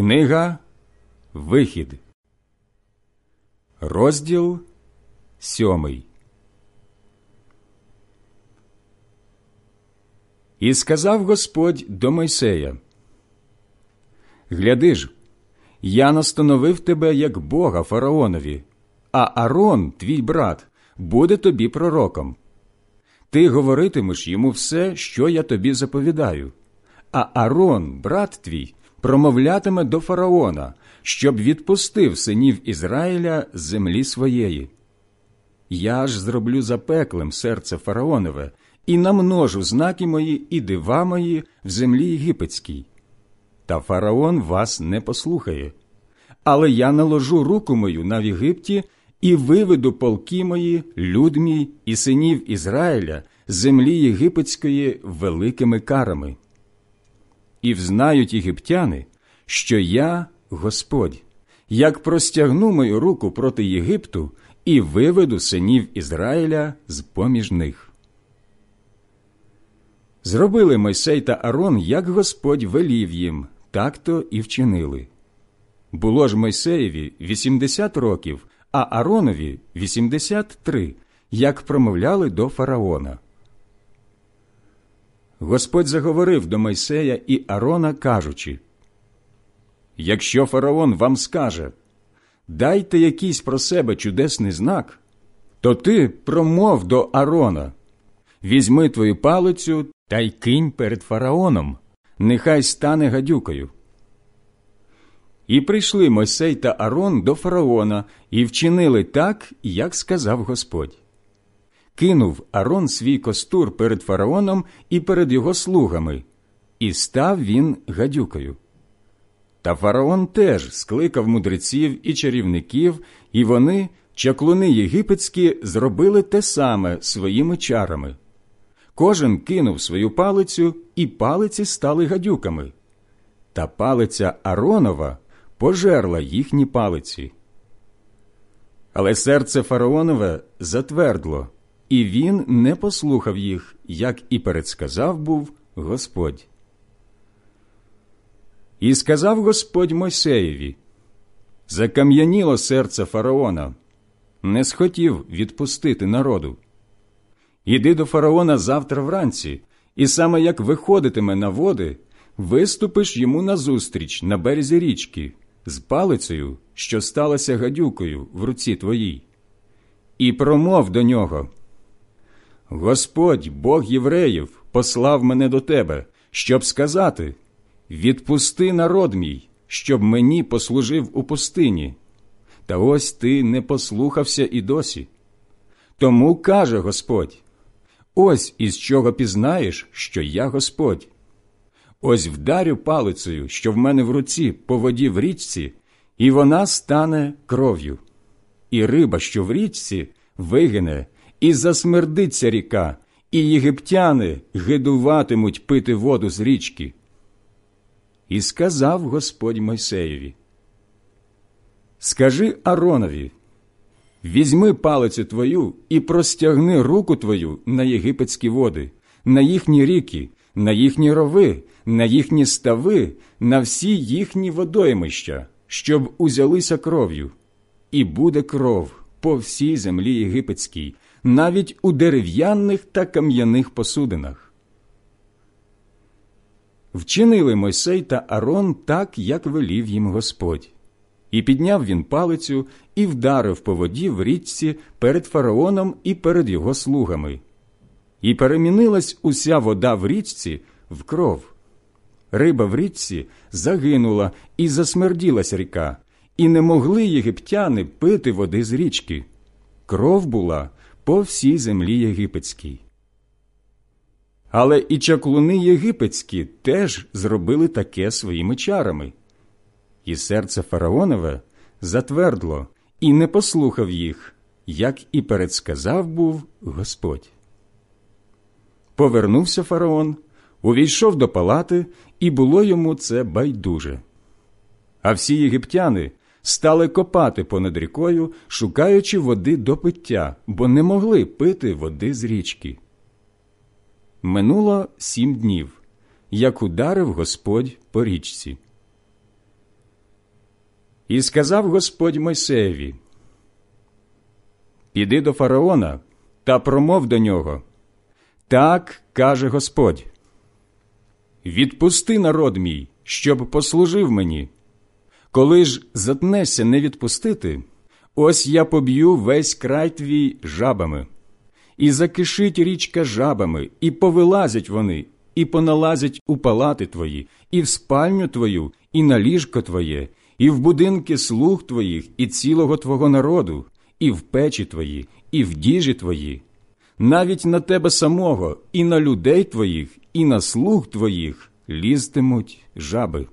Книга Вихід, розділ сьомий. І сказав Господь до Мойсея: Гляди ж, я настановив тебе як Бога фараонові, а Арон, твій брат, буде тобі пророком. Ти говоритимеш йому все, що я тобі заповідаю, а Арон, брат твій, промовлятиме до фараона, щоб відпустив синів Ізраїля з землі своєї. Я ж зроблю запеклим серце фараонове і намножу знаки мої і дива мої в землі єгипетській. Та фараон вас не послухає. Але я наложу руку мою на Єгипті і виведу полки мої, люд мій і синів Ізраїля з землі єгипетської великими карами і взнають єгиптяни, що я Господь, як простягну мою руку проти Єгипту і виведу синів Ізраїля з поміж них. Зробили Мойсей та Арон, як Господь велів їм, так то і вчинили. Було ж Мойсеєві вісімдесят років, а Аронові вісімдесят три, як промовляли до фараона. Господь заговорив до Мойсея і Арона, кажучи: Якщо фараон вам скаже, дайте якийсь про себе чудесний знак, то ти промов до Арона, візьми твою палицю та й кинь перед фараоном, нехай стане гадюкою. І прийшли Мойсей та Арон до фараона і вчинили так, як сказав Господь кинув Арон свій костур перед фараоном і перед його слугами, і став він гадюкою. Та фараон теж скликав мудреців і чарівників, і вони, чаклуни єгипетські, зробили те саме своїми чарами. Кожен кинув свою палицю, і палиці стали гадюками. Та палиця Аронова пожерла їхні палиці. Але серце фараонове затвердло, і він не послухав їх, як і передсказав був Господь. І сказав Господь Мойсеєві Закам'яніло серце фараона, не схотів відпустити народу. Іди до фараона завтра вранці, і саме як виходитиме на води, виступиш йому назустріч на березі річки з палицею, що сталася гадюкою в руці твоїй, і промов до нього. Господь, Бог євреїв, послав мене до тебе, щоб сказати відпусти народ мій, щоб мені послужив у пустині. Та ось ти не послухався і досі. Тому каже Господь: ось із чого пізнаєш, що я Господь. Ось вдарю палицею, що в мене в руці по воді в річці, і вона стане кров'ю, і риба, що в річці, вигине і засмердиться ріка, і єгиптяни гидуватимуть пити воду з річки. І сказав Господь Мойсеєві: Скажи Аронові, візьми палицю твою і простягни руку твою на єгипетські води, на їхні ріки, на їхні рови, на їхні стави, на всі їхні водоймища, щоб узялися кров'ю, і буде кров по всій землі єгипетській, навіть у дерев'яних та кам'яних посудинах. Вчинили Мойсей та Арон так, як велів їм Господь. І підняв він палицю і вдарив по воді в річці перед фараоном і перед його слугами. І перемінилась уся вода в річці в кров. Риба в річці загинула і засмерділась ріка, і не могли єгиптяни пити води з річки. Кров була по всій землі єгипетській. Але і чаклуни єгипетські теж зробили таке своїми чарами, і серце фараонове затвердло і не послухав їх, як і передсказав був Господь. Повернувся фараон, увійшов до палати, і було йому це байдуже. А всі єгиптяни стали копати понад рікою, шукаючи води до пиття, бо не могли пити води з річки. Минуло сім днів, як ударив Господь по річці. І сказав Господь Мойсеєві, Піди до фараона та промов до нього. Так каже Господь. Відпусти народ мій, щоб послужив мені. Коли ж затнешся не відпустити, ось я поб'ю весь край твій жабами, і закишить річка жабами, і повилазять вони, і поналазять у палати твої, і в спальню твою, і на ліжко твоє, і в будинки слуг твоїх, і цілого твого народу, і в печі твої, і в діжі твої, навіть на тебе самого, і на людей твоїх, і на слуг твоїх лізтимуть жаби.